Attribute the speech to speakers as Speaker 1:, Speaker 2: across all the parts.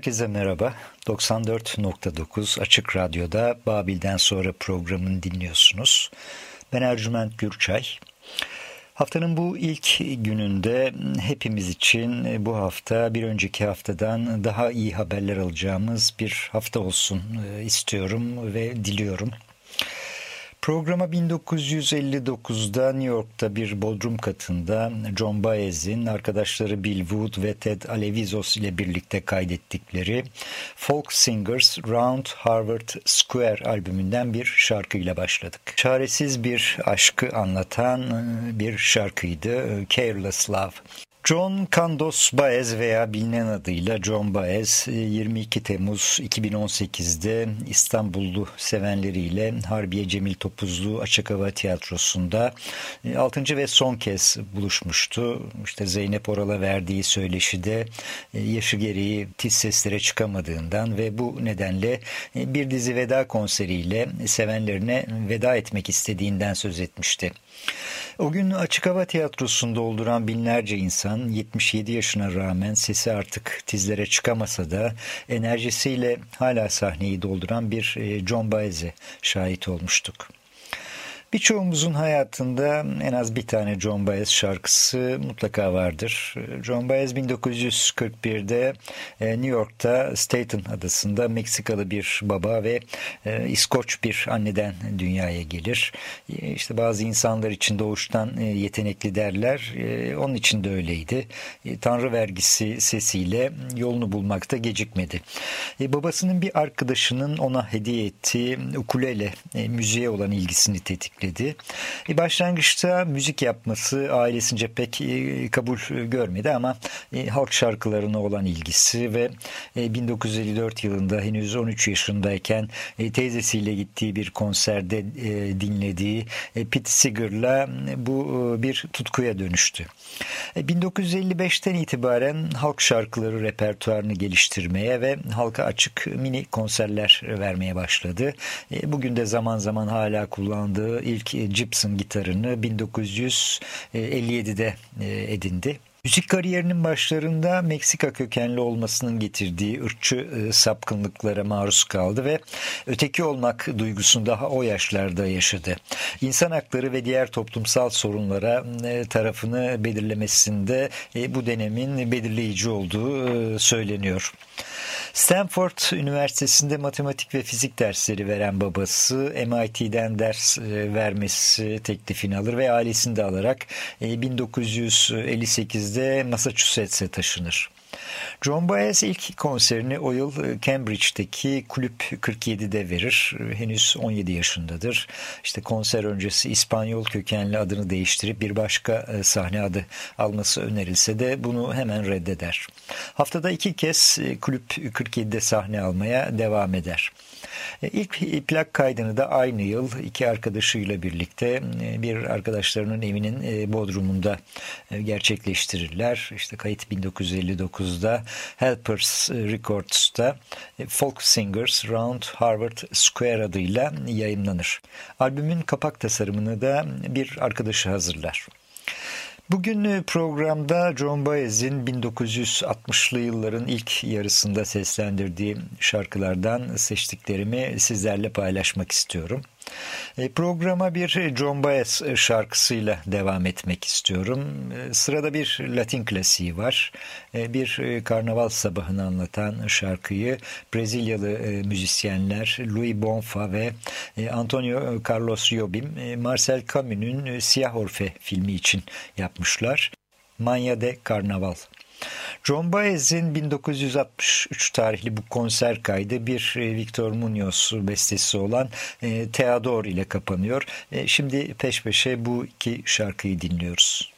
Speaker 1: Herkese merhaba. 94.9 Açık Radyo'da Babil'den sonra programını dinliyorsunuz. Ben Ercüment Gürçay. Haftanın bu ilk gününde hepimiz için bu hafta bir önceki haftadan daha iyi haberler alacağımız bir hafta olsun e, istiyorum ve diliyorum. Programa 1959'da New York'ta bir bodrum katında John Baez'in arkadaşları Bill Wood ve Ted Alevizos ile birlikte kaydettikleri Folk Singers Round Harvard Square albümünden bir şarkıyla başladık. Çaresiz bir aşkı anlatan bir şarkıydı Careless Love. John Candos Baez veya bilinen adıyla John Baez 22 Temmuz 2018'de İstanbullu sevenleriyle Harbiye Cemil Topuzlu Açık Hava Tiyatrosu'nda 6. ve son kez buluşmuştu. İşte Zeynep Oral'a verdiği söyleşide e, yaşı gereği tiz seslere çıkamadığından ve bu nedenle e, bir dizi veda konseriyle sevenlerine veda etmek istediğinden söz etmişti. O gün Açık Hava Tiyatrosu'nda dolduran binlerce insan 77 yaşına rağmen sesi artık tizlere çıkamasa da enerjisiyle hala sahneyi dolduran bir e, John Baez'e şahit olmuştuk. Birçoğumuzun hayatında en az bir tane John Baez şarkısı mutlaka vardır. John Baez 1941'de e, New York'ta Staten adasında Meksikalı bir baba ve e, İskoç bir anneden dünyaya gelir. E, işte bazı insanlar için doğuştan yetenekli derler. Onun için de öyleydi. Tanrı vergisi sesiyle yolunu bulmakta gecikmedi. Babasının bir arkadaşının ona hediye ettiği ukulele müziğe olan ilgisini tetiklemişti ekledi. E, başlangıçta müzik yapması ailesince pek e, kabul görmedi ama e, halk şarkılarına olan ilgisi ve e, 1954 yılında henüz 13 yaşındayken teyzesiyle gittiği bir konserde dinlediği e, Pete Seeger'la bu bir tutkuya dönüştü. E, 1955'ten itibaren halk şarkıları repertuarını geliştirmeye ve halka açık mini konserler vermeye başladı. Bugün de zaman zaman hala kullandığı ilk Gibson gitarını 1957'de e, edindi. Müzik kariyerinin başlarında Meksika kökenli olmasının getirdiği ırkçı e, sapkınlıklara maruz kaldı ve öteki olmak duygusunu daha o yaşlarda yaşadı. İnsan hakları ve diğer toplumsal sorunlara e, tarafını belirlemesinde e, bu dönemin belirleyici olduğu e, söyleniyor. Stanford Üniversitesi'nde matematik ve fizik dersleri veren babası MIT'den ders e, vermesi teklifini alır ve ailesini de alarak 1958'de e, Massachusetts'e taşınır. John Baez ilk konserini o yıl e, Cambridge'deki Kulüp 47'de verir. Henüz 17 yaşındadır. İşte konser öncesi İspanyol kökenli adını değiştirip bir başka e, sahne adı alması önerilse de bunu hemen reddeder. Haftada iki kez e, Kulüp 47'de sahne almaya devam eder. E, ilk plak kaydını da aynı yıl iki arkadaşıyla birlikte e, bir arkadaşlarının evinin e, bodrumunda gerçekleştirirler. İşte kayıt 1959'da Helpers Records'ta Folk Singers Round Harvard Square adıyla yayınlanır. Albümün kapak tasarımını da bir arkadaşı hazırlar. Bugün programda John Baez'in 1960'lı yılların ilk yarısında seslendirdiği şarkılardan seçtiklerimi sizlerle paylaşmak istiyorum. E, programa bir John Baez şarkısıyla devam etmek istiyorum. E, sırada bir Latin klasiği var. E, bir karnaval sabahını anlatan şarkıyı Brezilyalı müzisyenler Louis Bonfa ve Antonio Carlos Jobim Marcel Camus'un Siyah Orfe filmi için yapmışlar. Manya de Carnaval. John Baez'in 1963 tarihli bu konser kaydı bir e, Victor Munoz bestesi olan e, Theodor ile kapanıyor. E, şimdi peş peşe bu iki şarkıyı dinliyoruz.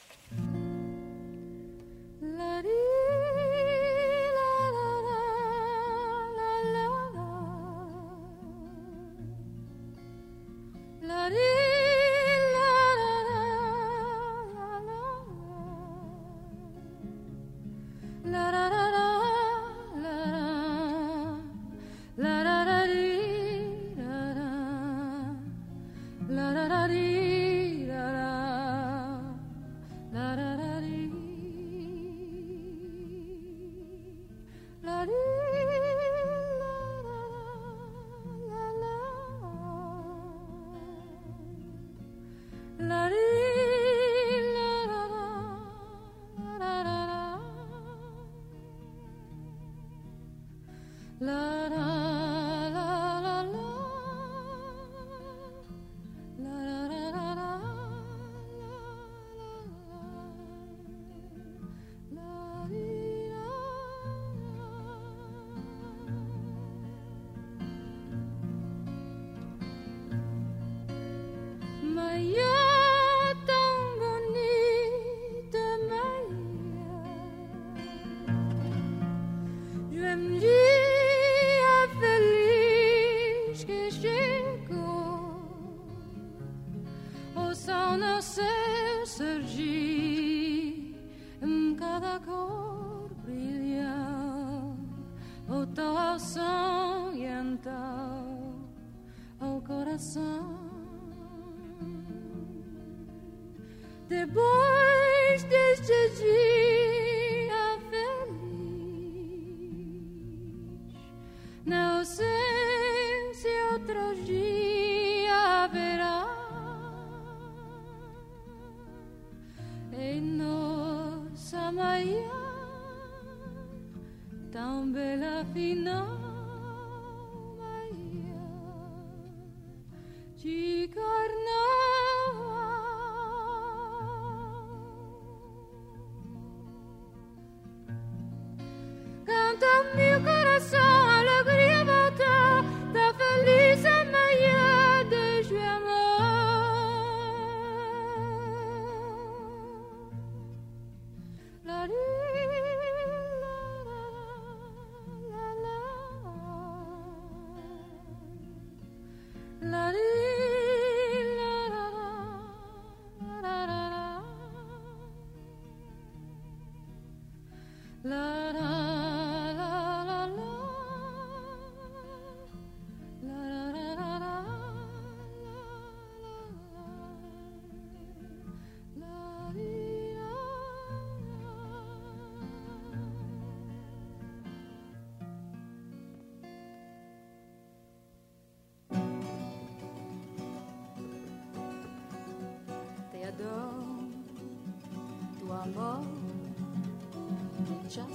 Speaker 1: you.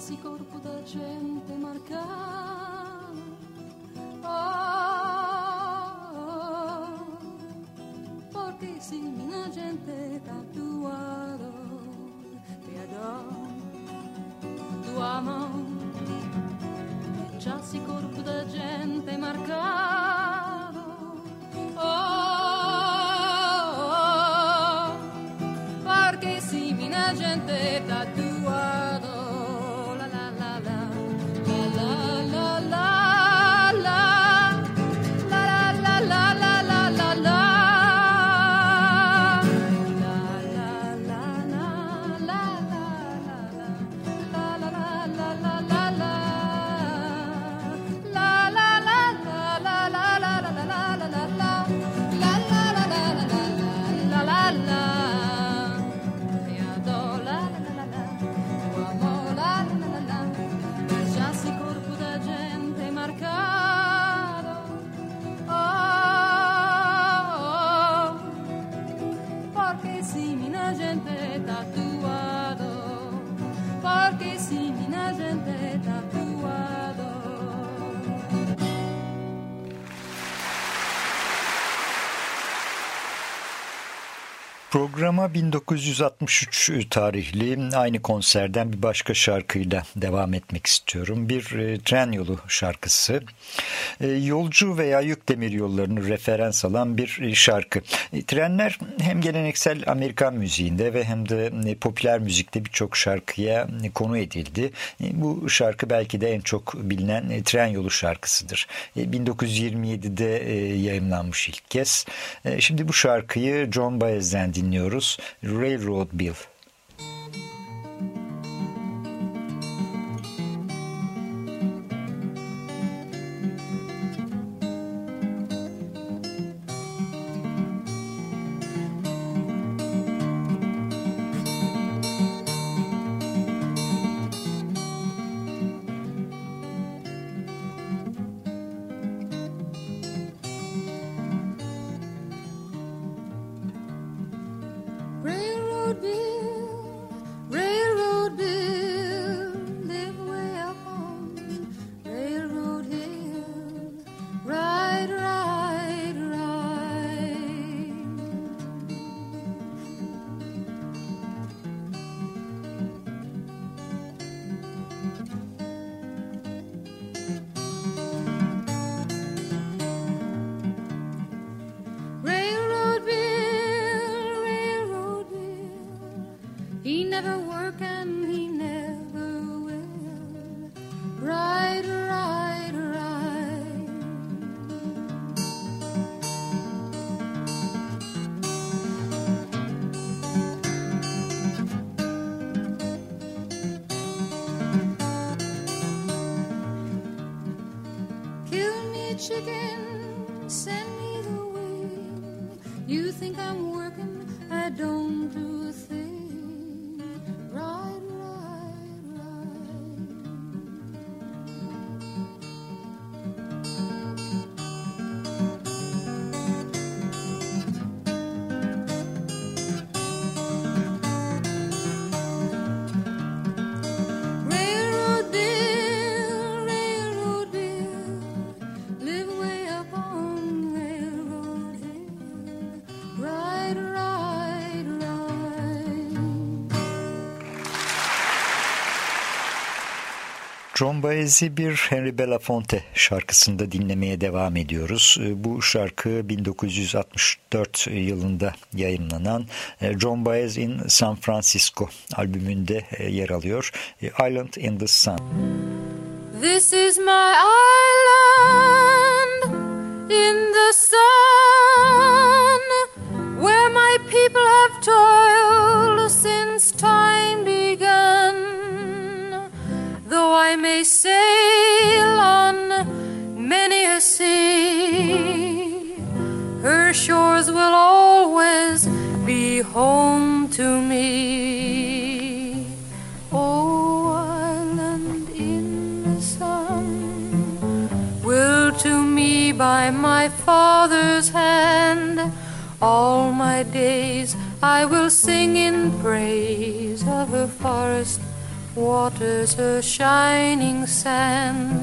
Speaker 2: Chassi corpo da gente marcata oh, oh, porque si mina gente tatuado te adoro tu amor
Speaker 1: Programa 1963 tarihli aynı konserden bir başka şarkıyla devam etmek istiyorum. Bir e, tren yolu şarkısı. E, yolcu veya yük demir yollarını referans alan bir e, şarkı. E, trenler hem geleneksel Amerikan müziğinde ve hem de e, popüler müzikte birçok şarkıya e, konu edildi. E, bu şarkı belki de en çok bilinen e, tren yolu şarkısıdır. E, 1927'de e, yayınlanmış ilk kez. E, şimdi bu şarkıyı John Baez'den dinliyoruz. Railroad Bill. John Baez'i bir Henry Belafonte şarkısında dinlemeye devam ediyoruz. E, Bu şarkı 1964 yılında yayınlanan e, John Baez in San Francisco albümünde e, yer alıyor. E, Island in the Sun.
Speaker 2: This is my island in the sun where my people have toiled may sail on many a sea, her shores will always be home to me. Oh, island in the sun, will to me by my father's hand all my days I will sing in praise of her forest waters, her shining sand.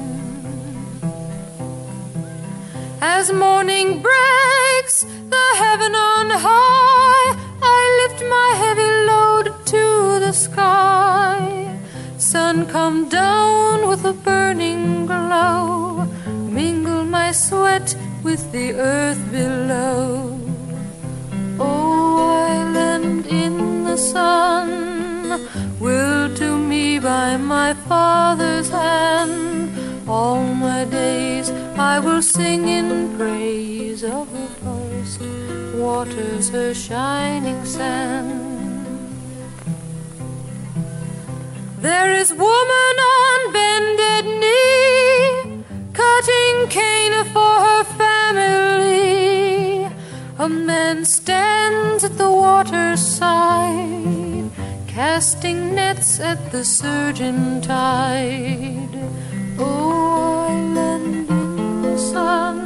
Speaker 2: As morning breaks the heaven on high, I lift my heavy load to the sky. Sun come down with a burning glow, mingle my sweat with the earth below. Oh, island in the sun, willed to me by my father's hand. All my days I will sing in praise of the forest waters, her shining sand. There is woman on bended knee, cutting cane for her family. A man stands at the water's side, casting nets at the surging tide. Oh, island in the sun,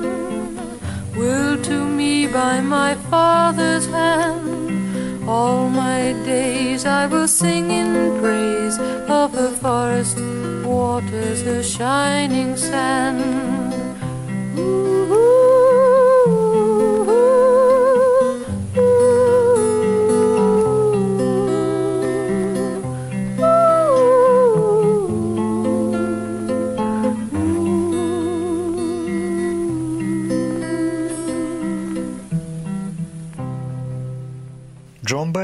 Speaker 2: willed to me by my father's hand. All my days I will sing in praise of the forest waters, the shining sand. Ooh,
Speaker 1: John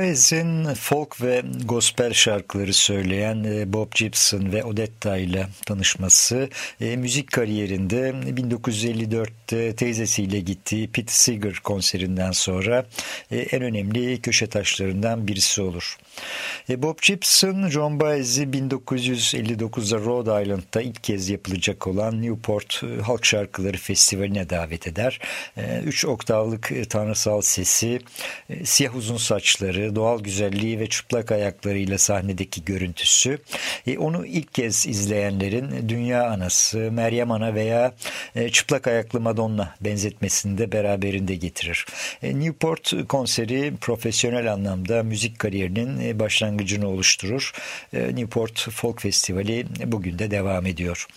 Speaker 1: Baez'in folk ve gospel şarkıları söyleyen e, Bob Gibson ve Odetta ile tanışması e, müzik kariyerinde 1954'te teyzesiyle gittiği Pete Seeger konserinden sonra e, en önemli köşe taşlarından birisi olur. Bob Gibson, John Baez'i 1959'da Rhode Island'da ilk kez yapılacak olan Newport Halk Şarkıları Festivali'ne davet eder. Üç oktavlık tanrısal sesi, siyah uzun saçları, doğal güzelliği ve çıplak ayaklarıyla sahnedeki görüntüsü onu ilk kez izleyenlerin Dünya Anası, Meryem Ana veya çıplak ayaklı Madonna benzetmesini de beraberinde getirir. Newport konseri profesyonel anlamda müzik kariyerinin başlangıcını oluşturur. Newport Folk Festivali bugün de devam ediyor.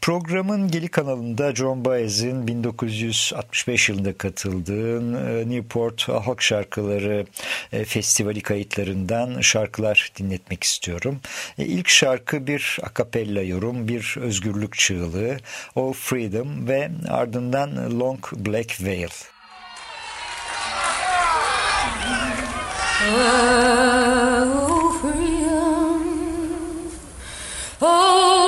Speaker 1: Programın Geli kanalında John Baez'in 1965 yılında katıldığı Newport Halk Şarkıları Festivali kayıtlarından şarkılar dinletmek istiyorum. İlk şarkı bir akapella yorum, bir özgürlük çığlığı, O Freedom ve ardından Long Black Veil.
Speaker 2: Oh, freedom. Oh,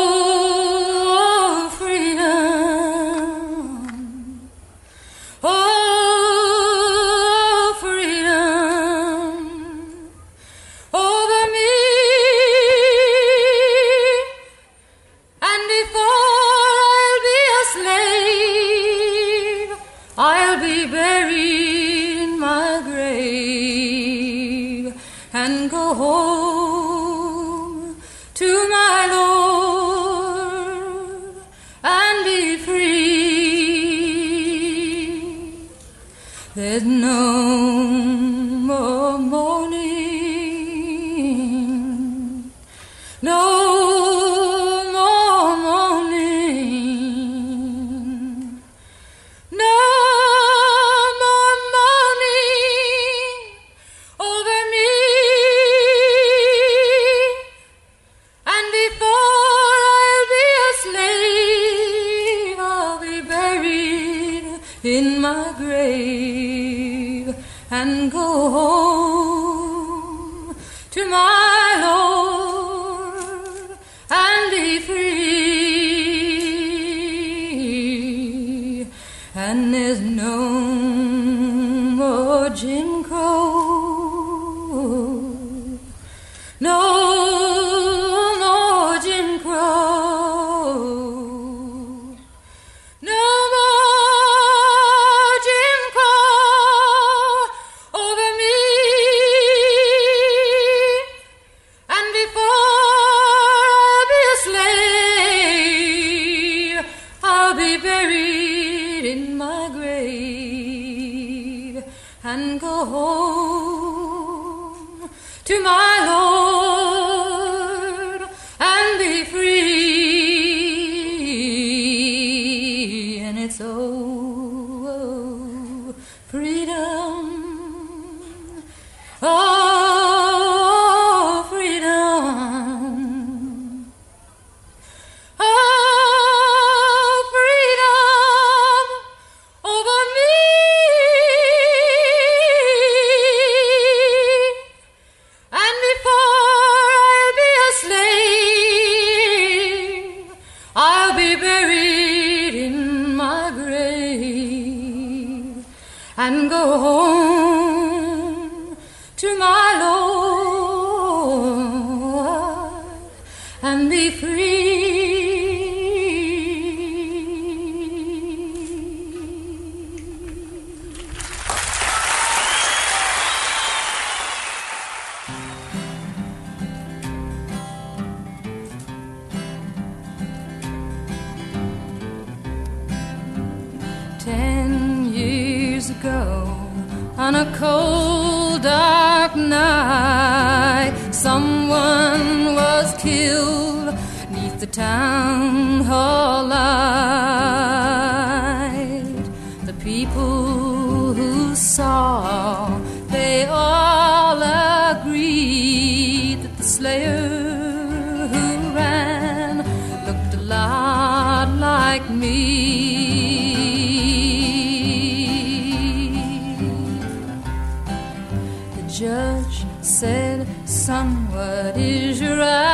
Speaker 2: Son, what is your alibi?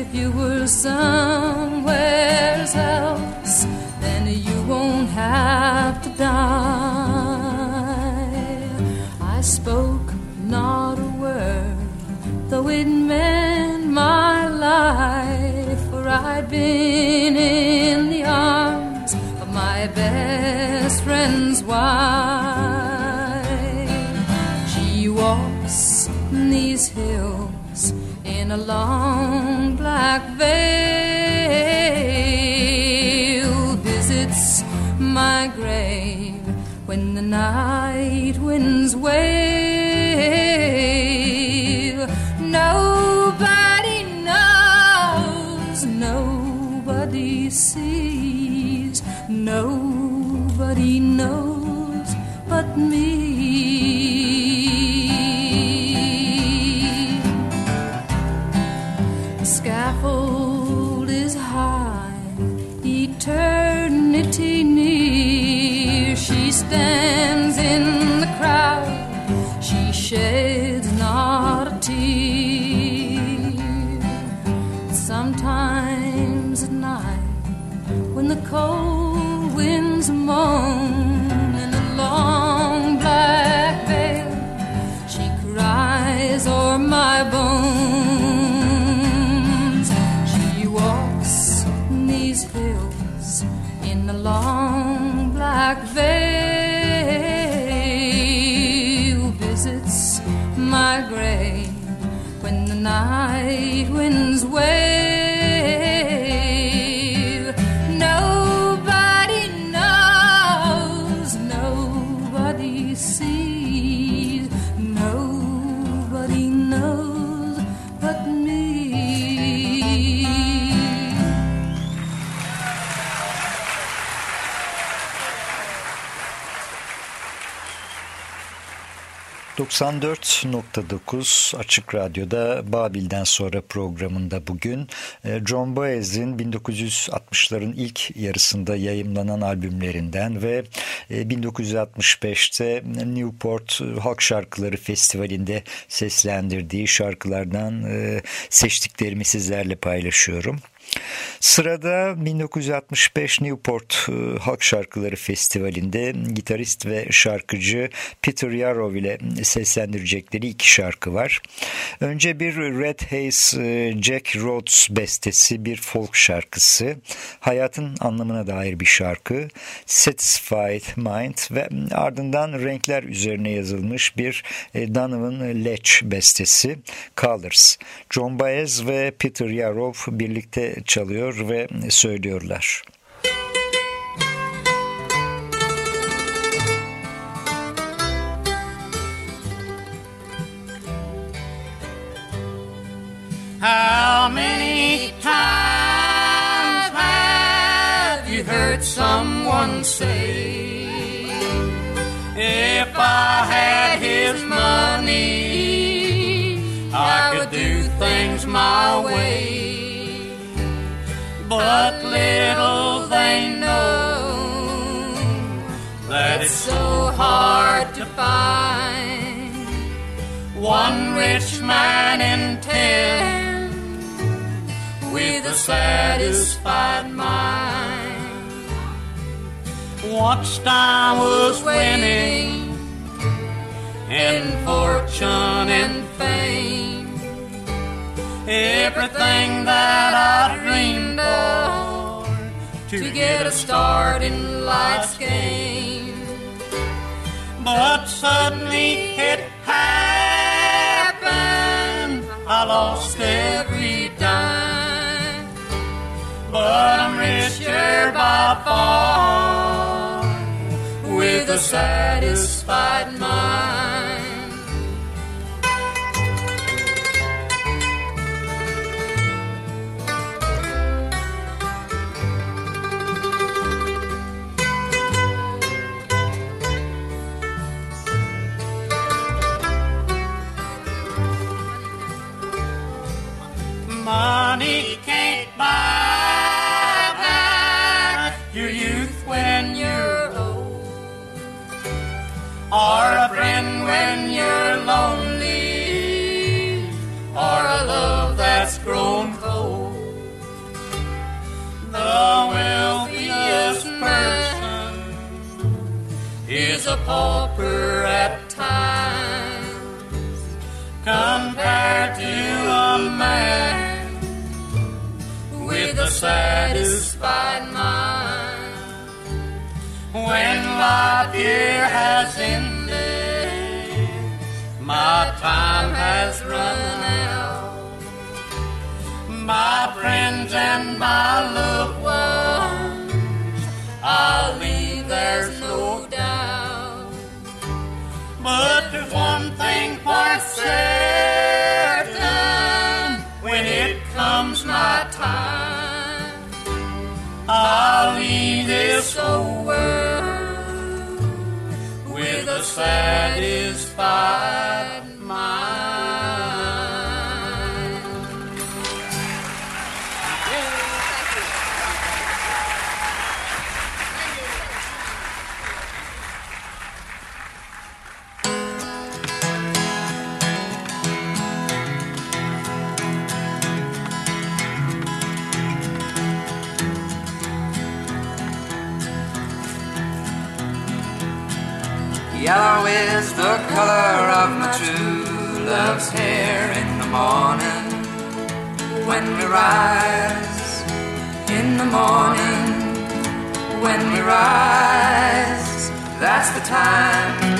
Speaker 2: If you were somewhere else, then you won't have to die. I spoke not a word, though it meant my life, for I'd been in the arms of my best friend's wife. Hills in a long black veil, visits my grave when the night winds wail. My grave when the night
Speaker 1: 94.9 Açık Radyo'da Babil'den sonra programında bugün e, John Baez'in 1960'ların ilk yarısında yayımlanan albümlerinden ve e, 1965'te Newport Halk Şarkıları Festivali'nde seslendirdiği şarkılardan e, seçtiklerimi sizlerle paylaşıyorum. Sırada 1965 Newport e, Halk Şarkıları Festivali'nde gitarist ve şarkıcı Peter Yarrow ile seslendirecekleri iki şarkı var. Önce bir Red Haze e, Jack Rhodes bestesi bir folk şarkısı. Hayatın anlamına dair bir şarkı. Satisfied Mind ve ardından renkler üzerine yazılmış bir e, Donovan Leitch bestesi Colors. John Baez ve Peter Yarrow birlikte çalıyor ve söylüyorlar.
Speaker 3: How many times have you heard someone say, If I But little they know that it's so hard to find one rich man in ten with a satisfied mind. Once I was winning in fortune and fame. Everything that I dreamed to get a start in life's game. But suddenly it happened. I lost every dime. But I'm richer by far with a satisfied mind. Money can't buy back your youth when you're old, or a friend when you're lonely, or a love that's grown cold. The wealthiest person is a pauper at times compared to satisfied mind. When life here has ended, my time has run out. My friends and my loved ones, I'll leave, there's no doubt. But there's one thing for certain I'll leave this old world with a satisfied
Speaker 4: Is the color of my true love's hair in the morning when we rise. In the morning when we rise. That's the time,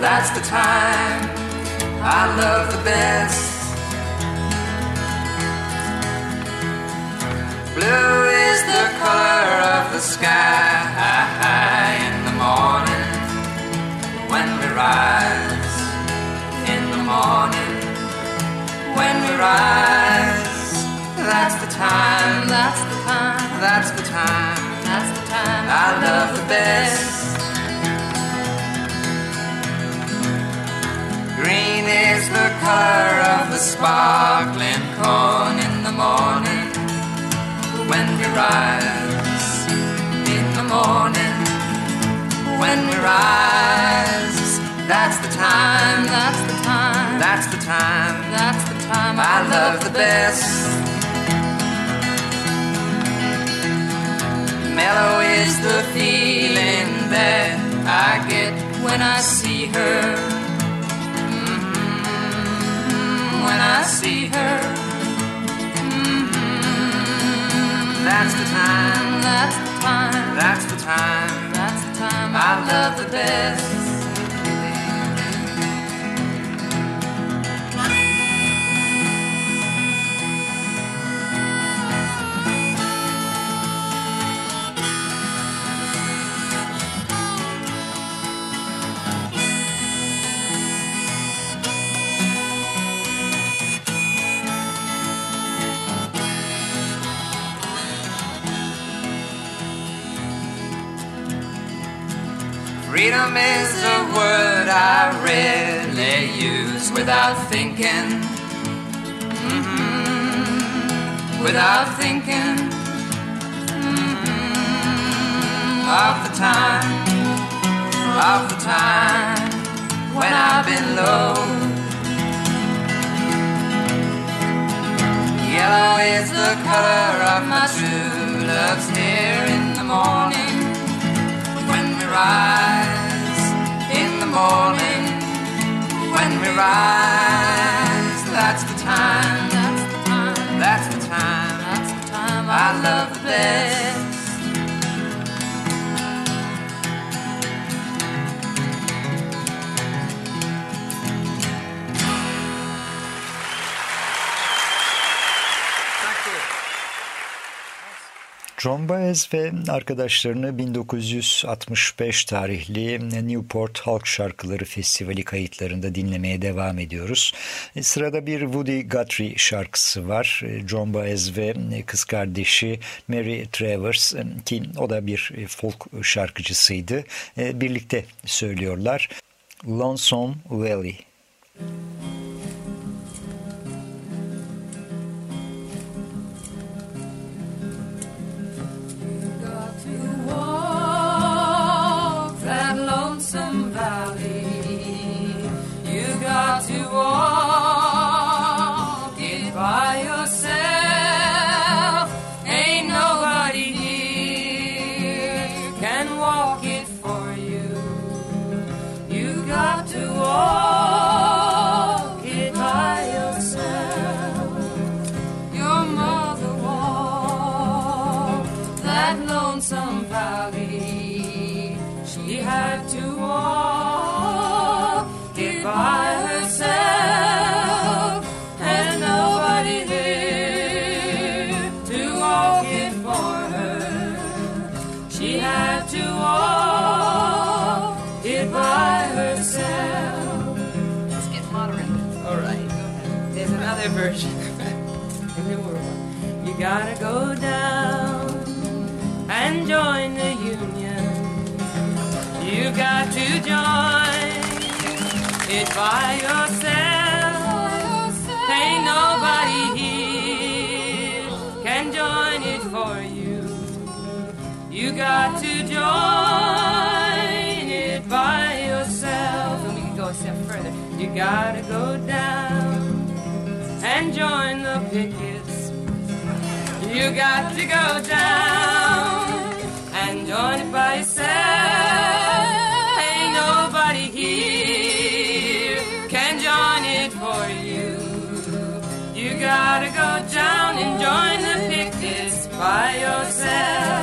Speaker 4: that's the time I love the best. Blue is the color of the sky time, that's the time, time I love the best. Mellow is the feeling that I get when I see her. Mhm, When I see her. Mhm, That's the time, that's the time, that's the time, that's the time I love the best. Rarely use without thinking. Mhm. Without thinking Mhm. of the time, of the time when I've been low. Yellow is the color of my true love's hair in the morning when we rise in the morning, when we rise, that's the time, that's the time, that's the time, that's the time. I love the best.
Speaker 1: John Baez ve arkadaşlarını 1965 tarihli Newport Halk Şarkıları Festivali kayıtlarında dinlemeye devam ediyoruz. E, sırada bir Woody Guthrie şarkısı var. E, John Baez ve kız kardeşi Mary Travers e, ki o da bir folk şarkıcısıydı. Birlikte söylüyorlar. Lonesome Valley.
Speaker 2: You got to walk it by yourself. Ain't nobody here can walk it for you. You got to walk it by yourself. Your mother walked that lonesome valley had to walk it by herself, and nobody here to walk it for her. She had to walk it by herself. Let's get moderate. All right. There's another version. you gotta go down and join the you got to join it by yourself. Ain't nobody here can join it for you. You got to join it by yourself. And we can go a step further. You gotta go down and join the pickets. You got to go down and join it by yourself. By yourself.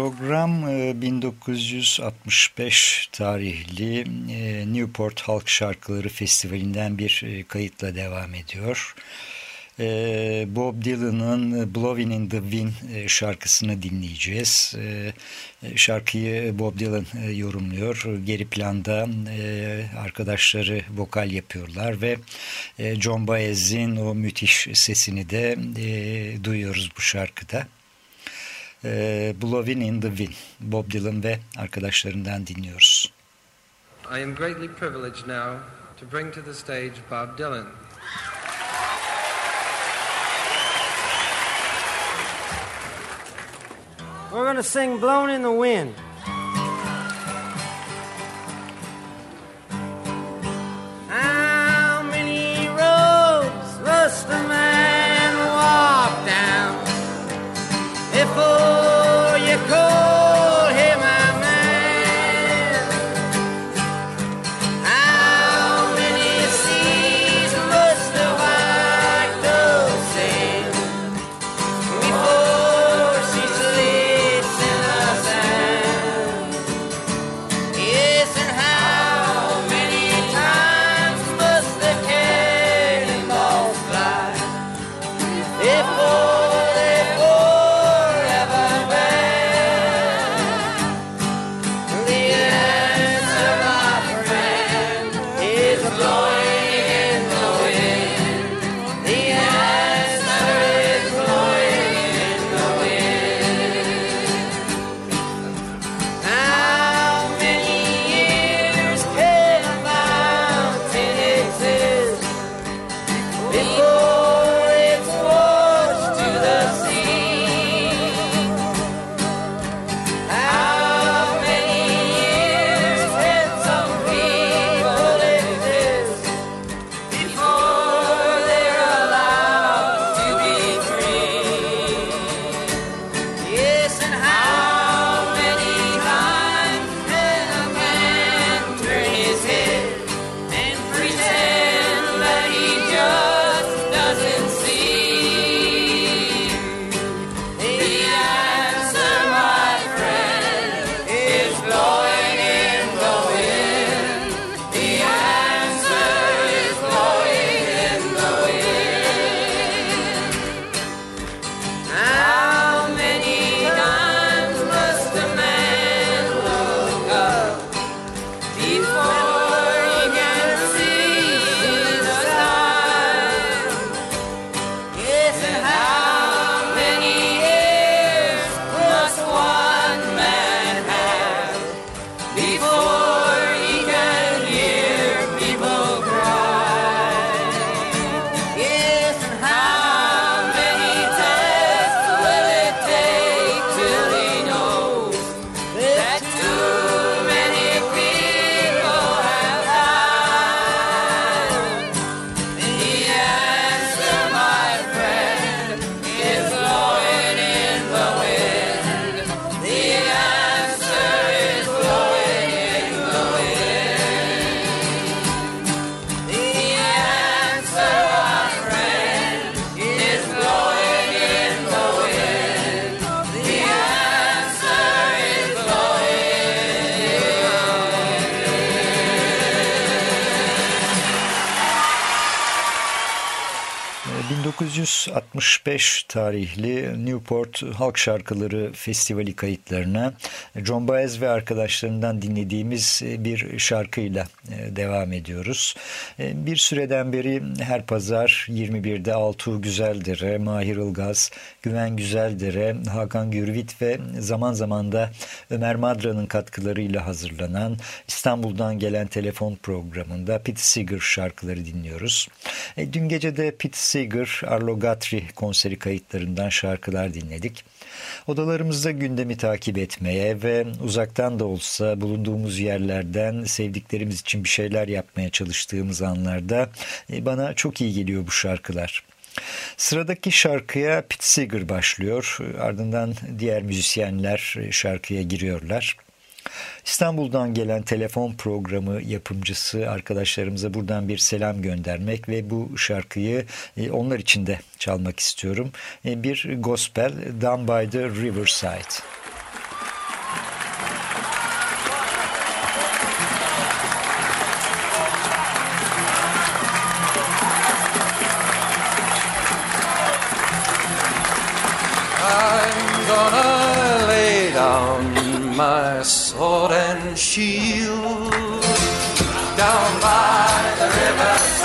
Speaker 1: Program 1965 e, tarihli e, Newport Halk Şarkıları Festivali'nden bir e, kayıtla devam ediyor. Bob Dylan'ın Blowing in the Wind şarkısını dinleyeceğiz. Şarkıyı Bob Dylan yorumluyor. Geri planda arkadaşları vokal yapıyorlar ve John Baez'in o müthiş sesini de duyuyoruz bu şarkıda. E, Blowing in the Wind Bob Dylan ve arkadaşlarından dinliyoruz.
Speaker 5: I am greatly privileged now to bring to the stage Bob Dylan.
Speaker 6: We're going to sing Blown in the Wind.
Speaker 1: 1965 tarihli Newport Halk Şarkıları Festivali kayıtlarına John Baez ve arkadaşlarından dinlediğimiz bir şarkıyla e, devam ediyoruz. E, bir süreden beri her pazar 21'de Altuğ Güzeldere, Mahir Ilgaz, Güven Güzeldere, Hakan Gürvit ve zaman zaman da Ömer Madra'nın katkılarıyla hazırlanan İstanbul'dan gelen telefon programında Pete Seeger şarkıları dinliyoruz. E, dün gece de Pete Seeger, Arlo Guthrie konseri kayıtlarından şarkılar dinledik. Odalarımızda gündemi takip etmeye ve uzaktan da olsa bulunduğumuz yerlerden sevdiklerimiz için bir şeyler yapmaya çalıştığımız anlarda e, bana çok iyi geliyor bu şarkılar. Sıradaki şarkıya Pete Seeger başlıyor. Ardından diğer müzisyenler şarkıya giriyorlar. İstanbul'dan gelen telefon programı yapımcısı arkadaşlarımıza buradan bir selam göndermek ve bu şarkıyı e, onlar için de çalmak istiyorum. E, bir gospel Down by the Riverside.
Speaker 7: I'm gonna lay down my sword and shield down by the riverside.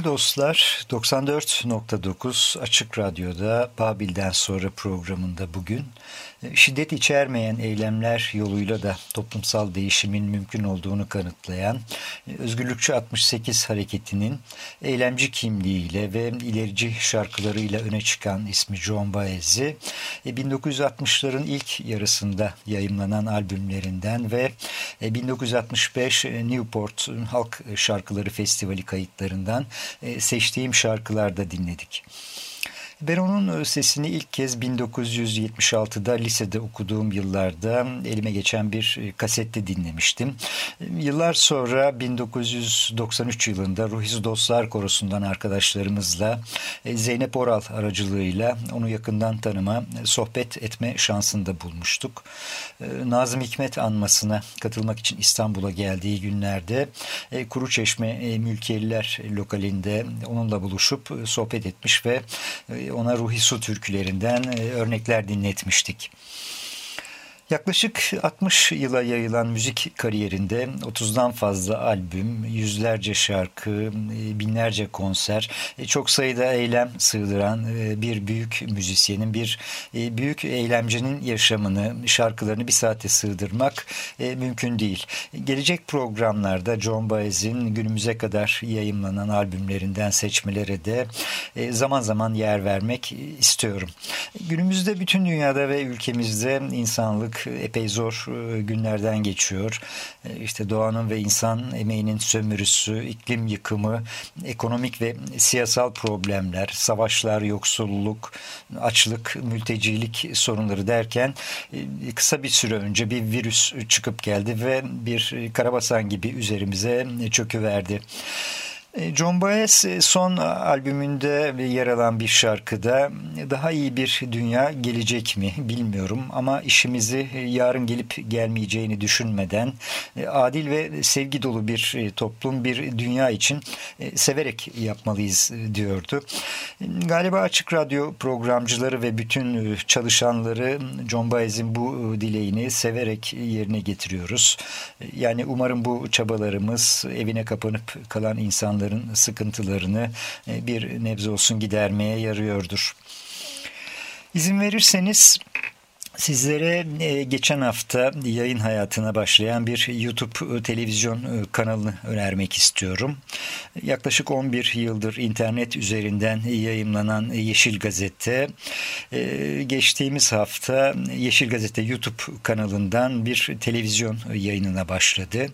Speaker 1: Sevgili dostlar 94.9 Açık Radyo'da Babil'den sonra programında bugün e, şiddet içermeyen eylemler yoluyla da toplumsal değişimin mümkün olduğunu kanıtlayan e, Özgürlükçü 68 hareketinin eylemci kimliğiyle ve ilerici şarkılarıyla öne çıkan ismi John Baez'i 1960'ların e, ilk yarısında yayımlanan albümlerinden ve 1965 Newport Halk Şarkıları Festivali kayıtlarından seçtiğim şarkılarda dinledik. Ben onun sesini ilk kez 1976'da lisede okuduğum yıllarda elime geçen bir e, kasette dinlemiştim. Yıllar sonra 1993 yılında Ruhiz Dostlar Korosu'ndan arkadaşlarımızla e, Zeynep Oral aracılığıyla onu yakından tanıma, sohbet etme şansında bulmuştuk. E, Nazım Hikmet anmasına katılmak için İstanbul'a geldiği günlerde Kuruçeşme Mülkiyeliler lokalinde onunla buluşup sohbet etmiş ve ona Ruhi Su türkülerinden e, örnekler dinletmiştik. Yaklaşık 60 yıla yayılan müzik kariyerinde 30'dan fazla albüm, yüzlerce şarkı, e, binlerce konser, e, çok sayıda eylem sığdıran e, bir büyük müzisyenin, bir büyük eylemcinin yaşamını, şarkılarını bir saate sığdırmak mümkün değil. Gelecek programlarda John Baez'in günümüze kadar yayımlanan albümlerinden seçmelere de zaman zaman yer vermek istiyorum. Günümüzde bütün dünyada ve ülkemizde insanlık epey zor e, günlerden geçiyor. E, işte doğanın ve insan emeğinin sömürüsü, iklim yıkımı, ekonomik ve siyasal problemler, savaşlar, yoksulluk, açlık, mültecilik sorunları derken e, kısa bir süre önce bir virüs çıkıp geldi ve bir karabasan gibi üzerimize çöküverdi. E, John Baez e, son albümünde yer alan bir şarkıda daha iyi bir dünya gelecek mi bilmiyorum ama işimizi e, yarın gelip gelmeyeceğini düşünmeden adil ve sevgi dolu bir toplum bir dünya için severek yapmalıyız diyordu. Galiba Açık Radyo programcıları ve bütün çalışanları John Baez'in bu dileğini severek yerine getiriyoruz. Yani umarım bu çabalarımız evine kapanıp kalan insanlar insanların sıkıntılarını e, bir nebze olsun gidermeye yarıyordur. İzin verirseniz Sizlere e, geçen hafta yayın hayatına başlayan bir YouTube e, televizyon e, kanalını önermek istiyorum. Yaklaşık 11 yıldır internet üzerinden yayınlanan Yeşil Gazete geçtiğimiz hafta Yeşil Gazete YouTube kanalından bir televizyon yayınına başladı.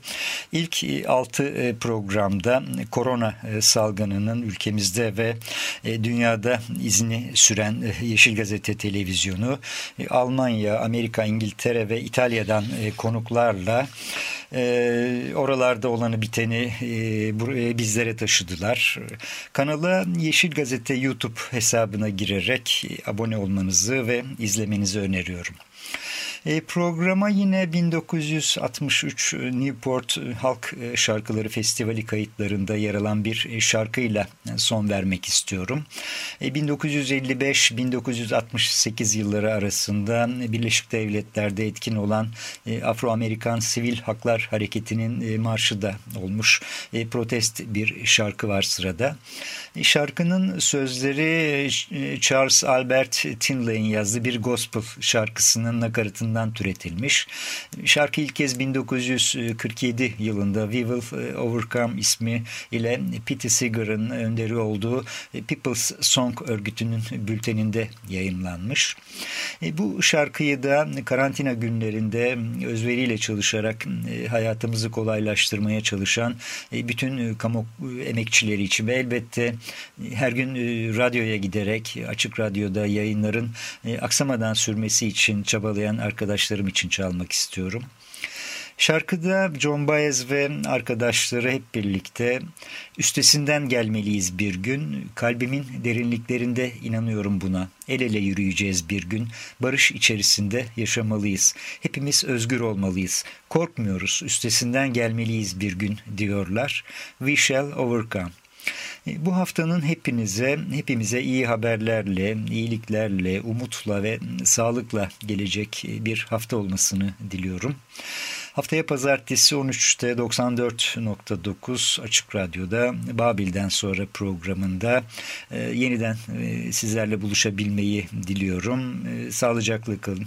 Speaker 1: İlk 6 programda korona salgınının ülkemizde ve dünyada izini süren Yeşil Gazete televizyonu Almanya Almanya, Amerika, İngiltere ve İtalya'dan e, konuklarla e, oralarda olanı biteni e, bizlere taşıdılar. Kanala Yeşil Gazete YouTube hesabına girerek abone olmanızı ve izlemenizi öneriyorum. E, programa yine 1963 e, Newport e, Halk e, Şarkıları Festivali kayıtlarında yer alan bir şarkıyla son vermek istiyorum. 1955-1968 yılları arasında Birleşik Devletler'de etkin olan Afro-Amerikan Sivil Haklar Hareketi'nin marşı da olmuş. Protest bir şarkı var sırada. Şarkının sözleri Charles Albert Tinley'in yazdığı bir gospel şarkısının nakaratından tarafından türetilmiş. Şarkı ilk kez 1947 yılında We Will Overcome ismi ile Pete Seeger'ın önderi olduğu People's Song örgütünün bülteninde yayınlanmış. E, bu şarkıyı da karantina günlerinde özveriyle çalışarak e, hayatımızı kolaylaştırmaya çalışan e, bütün kamu emekçileri için ve elbette her gün radyoya giderek açık radyoda yayınların aksamadan sürmesi için çabalayan arkadaşlarım için çalmak istiyorum. Şarkıda John Baez ve arkadaşları hep birlikte üstesinden gelmeliyiz bir gün. Kalbimin derinliklerinde inanıyorum buna. El ele yürüyeceğiz bir gün. Barış içerisinde yaşamalıyız. Hepimiz özgür olmalıyız. Korkmuyoruz. Üstesinden gelmeliyiz bir gün diyorlar. We shall overcome. Bu haftanın hepinize, hepimize iyi haberlerle, iyiliklerle, umutla ve sağlıkla gelecek bir hafta olmasını diliyorum.
Speaker 2: Haftaya pazartesi 13'te 94.9 Açık Radyo'da Babil'den sonra programında e, yeniden e, sizlerle buluşabilmeyi diliyorum. E, sağlıcakla kalın.